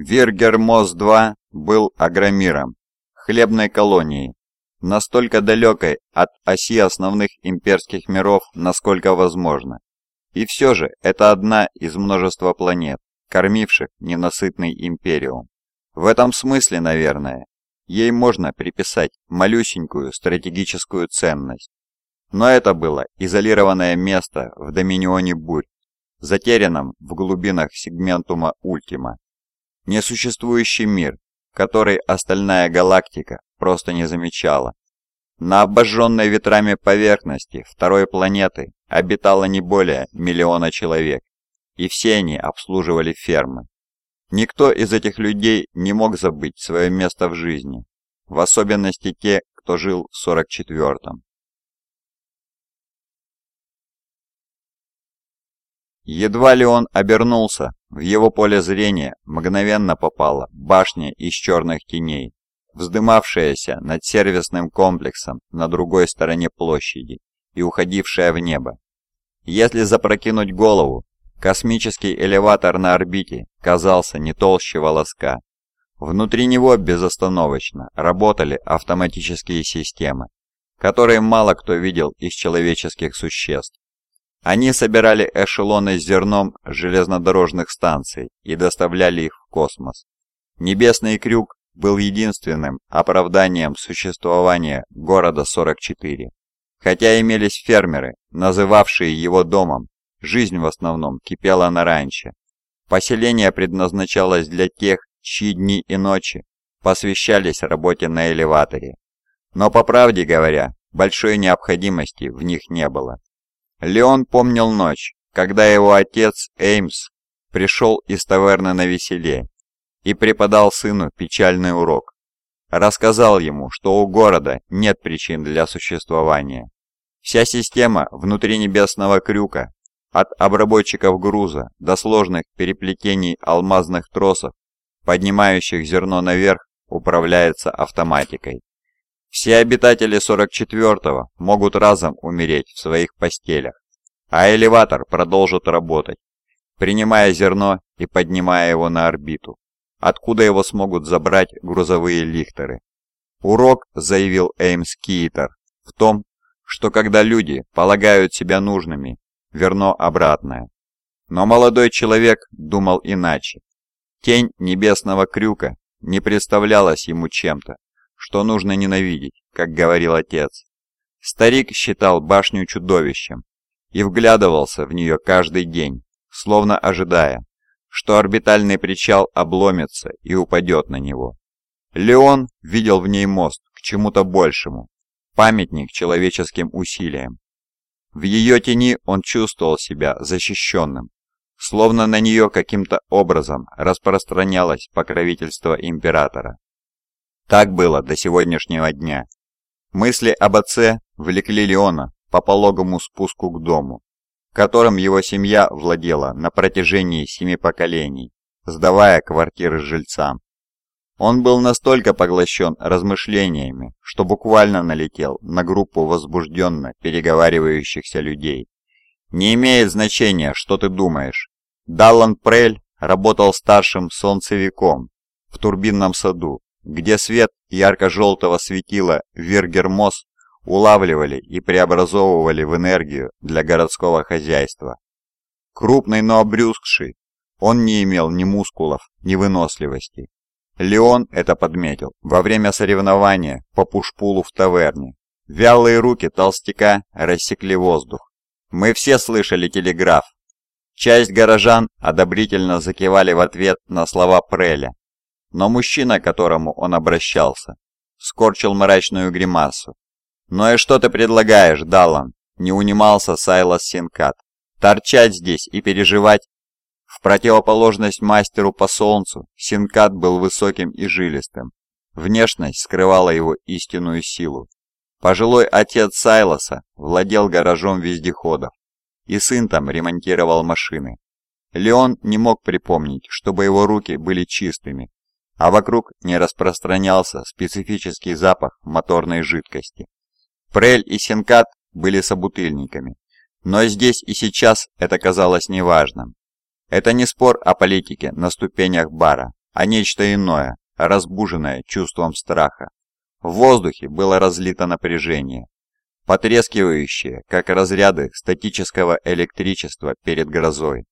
Виргермос-2 был агромиром, хлебной колонией, настолько далекой от оси основных имперских миров, насколько возможно. И все же это одна из множества планет, кормивших ненасытный империум. В этом смысле, наверное, ей можно приписать малюсенькую стратегическую ценность. Но это было изолированное место в доминионе бурь, затерянном в глубинах сегментума Ультима. Несуществующий мир, который остальная галактика просто не замечала. На обожженной ветрами поверхности второй планеты обитало не более миллиона человек, и все они обслуживали фермы. Никто из этих людей не мог забыть свое место в жизни, в особенности те, кто жил в 44-м. Едва ли он обернулся, в его поле зрения мгновенно попала башня из черных теней, вздымавшаяся над сервисным комплексом на другой стороне площади и уходившая в небо. Если запрокинуть голову, космический элеватор на орбите казался не толще волоска. Внутри него безостановочно работали автоматические системы, которые мало кто видел из человеческих существ. Они собирали эшелоны с зерном железнодорожных станций и доставляли их в космос. Небесный крюк был единственным оправданием существования города 44. Хотя имелись фермеры, называвшие его домом, жизнь в основном кипела на ранче. Поселение предназначалось для тех, чьи дни и ночи посвящались работе на элеваторе. Но по правде говоря, большой необходимости в них не было. Леон помнил ночь, когда его отец Эймс пришел из таверны на веселе и преподал сыну печальный урок. Рассказал ему, что у города нет причин для существования. Вся система внутри небесного крюка, от обработчиков груза до сложных переплетений алмазных тросов, поднимающих зерно наверх, управляется автоматикой. Все обитатели 44-го могут разом умереть в своих постелях, а элеватор продолжит работать, принимая зерно и поднимая его на орбиту, откуда его смогут забрать грузовые лихтеры. Урок, заявил Эймс Киитер, в том, что когда люди полагают себя нужными, верно обратное. Но молодой человек думал иначе. Тень небесного крюка не представлялась ему чем-то, что нужно ненавидеть, как говорил отец. Старик считал башню чудовищем и вглядывался в нее каждый день, словно ожидая, что орбитальный причал обломится и упадет на него. Леон видел в ней мост к чему-то большему, памятник человеческим усилиям. В ее тени он чувствовал себя защищенным, словно на нее каким-то образом распространялось покровительство императора. Так было до сегодняшнего дня. Мысли об отце влекли Леона по пологому спуску к дому, которым его семья владела на протяжении семи поколений, сдавая квартиры жильцам. Он был настолько поглощен размышлениями, что буквально налетел на группу возбужденно переговаривающихся людей. Не имеет значения, что ты думаешь. Даллан Прель работал старшим солнцевиком в турбинном саду, где свет ярко-желтого светила Виргермос улавливали и преобразовывали в энергию для городского хозяйства. Крупный, но обрюзгший, он не имел ни мускулов, ни выносливости. Леон это подметил во время соревнования по пушпулу в таверне. Вялые руки толстяка рассекли воздух. Мы все слышали телеграф. Часть горожан одобрительно закивали в ответ на слова Преля, но мужчина, к которому он обращался, скорчил мрачную гримасу. «Ну и что ты предлагаешь, Даллан?» – не унимался Сайлас Синкат. «Торчать здесь и переживать?» В противоположность мастеру по солнцу, Синкат был высоким и жилистым. Внешность скрывала его истинную силу. Пожилой отец Сайлоса владел гаражом вездеходов, и сын там ремонтировал машины. Леон не мог припомнить, чтобы его руки были чистыми, а вокруг не распространялся специфический запах моторной жидкости. Прель и Синкат были собутыльниками, но здесь и сейчас это казалось неважным. Это не спор о политике на ступенях бара, а нечто иное, разбуженное чувством страха. В воздухе было разлито напряжение, потрескивающее, как разряды статического электричества перед грозой.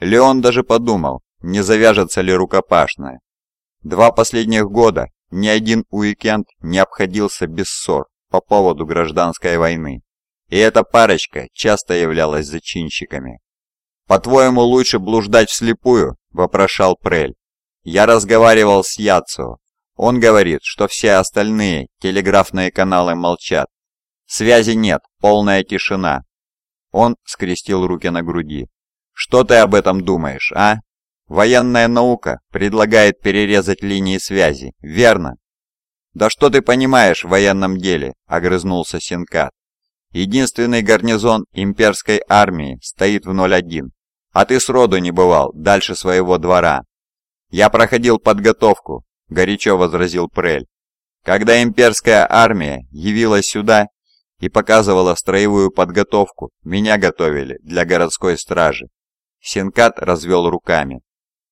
Леон даже подумал, не завяжется ли рукопашная. Два последних года ни один уикенд не обходился без ссор по поводу гражданской войны, и эта парочка часто являлась зачинщиками. «По-твоему, лучше блуждать вслепую?» – вопрошал Прель. «Я разговаривал с Яцио. Он говорит, что все остальные телеграфные каналы молчат. Связи нет, полная тишина». Он скрестил руки на груди. «Что ты об этом думаешь, а? Военная наука предлагает перерезать линии связи, верно?» «Да что ты понимаешь в военном деле?» – огрызнулся Синкат. «Единственный гарнизон имперской армии стоит в 01, а ты сроду не бывал дальше своего двора». «Я проходил подготовку», – горячо возразил Прель. «Когда имперская армия явилась сюда и показывала строевую подготовку, меня готовили для городской стражи». Синкат развел руками.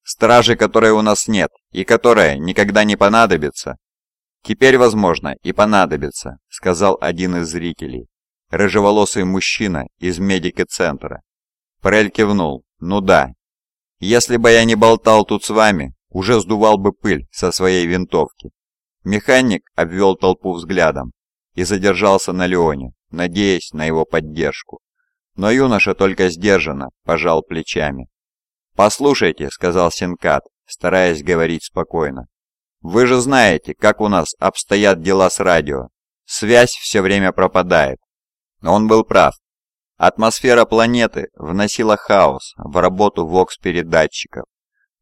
«Стражи, которой у нас нет, и которая никогда не понадобится, «Теперь, возможно, и понадобится», — сказал один из зрителей. Рыжеволосый мужчина из медики-центра. Прель кивнул. «Ну да. Если бы я не болтал тут с вами, уже сдувал бы пыль со своей винтовки». Механик обвел толпу взглядом и задержался на Леоне, надеясь на его поддержку. Но юноша только сдержанно пожал плечами. «Послушайте», — сказал Синкат, стараясь говорить спокойно, вы же знаете, как у нас обстоят дела с радио. Связь все время пропадает. Он был прав. Атмосфера планеты вносила хаос в работу ВОКС-передатчиков.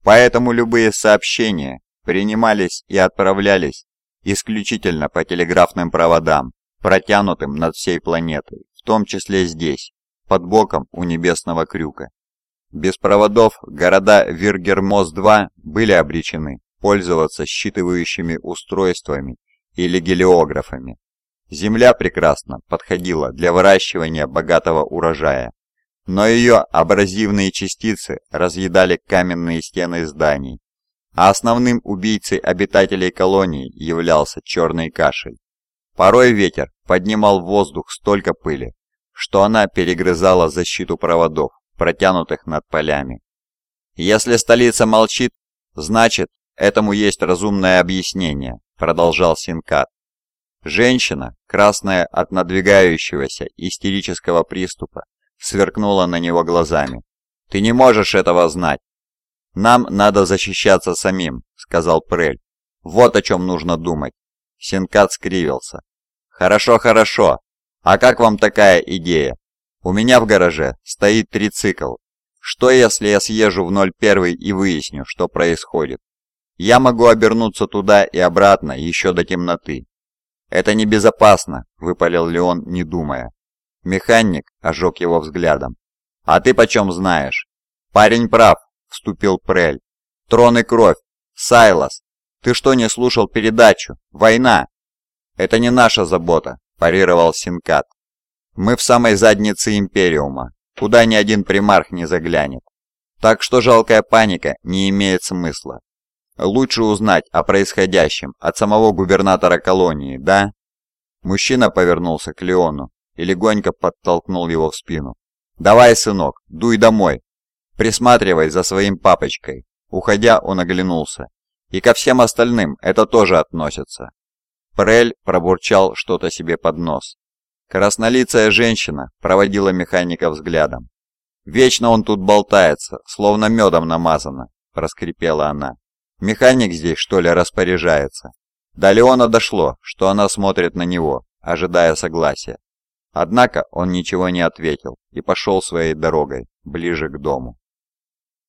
Поэтому любые сообщения принимались и отправлялись исключительно по телеграфным проводам, протянутым над всей планетой, в том числе здесь, под боком у Небесного Крюка. Без проводов города Виргермос-2 были обречены пользоваться считывающими устройствами или гелиографами. Земля прекрасно подходила для выращивания богатого урожая, но ее абразивные частицы разъедали каменные стены зданий, а основным убийцей обитателей колонии являлся черный кашель. Порой ветер поднимал в воздух столько пыли, что она перегрызала защиту проводов, протянутых над полями. Если столица молчит, значит, Этому есть разумное объяснение, продолжал Синкат. Женщина, красная от надвигающегося истерического приступа, сверкнула на него глазами. «Ты не можешь этого знать!» «Нам надо защищаться самим», — сказал Прель. «Вот о чем нужно думать». Синкат скривился. «Хорошо, хорошо. А как вам такая идея? У меня в гараже стоит трицикл. Что если я съезжу в 01 и выясню, что происходит? Я могу обернуться туда и обратно еще до темноты. Это небезопасно, выпалил Леон, не думая. Механик ожег его взглядом. А ты почем знаешь? Парень прав, вступил Прель. Трон и кровь. Сайлас, ты что, не слушал передачу? Война! Это не наша забота, парировал Синкат. Мы в самой заднице Империума, куда ни один примарх не заглянет. Так что жалкая паника не имеет смысла. Лучше узнать о происходящем от самого губернатора колонии, да?» Мужчина повернулся к Леону и легонько подтолкнул его в спину. «Давай, сынок, дуй домой. Присматривай за своим папочкой». Уходя, он оглянулся. «И ко всем остальным это тоже относится». Прель пробурчал что-то себе под нос. Краснолицая женщина проводила механика взглядом. «Вечно он тут болтается, словно медом намазано», – проскрипела она. Механик здесь, что ли, распоряжается? До Леона дошло, что она смотрит на него, ожидая согласия. Однако он ничего не ответил и пошел своей дорогой, ближе к дому.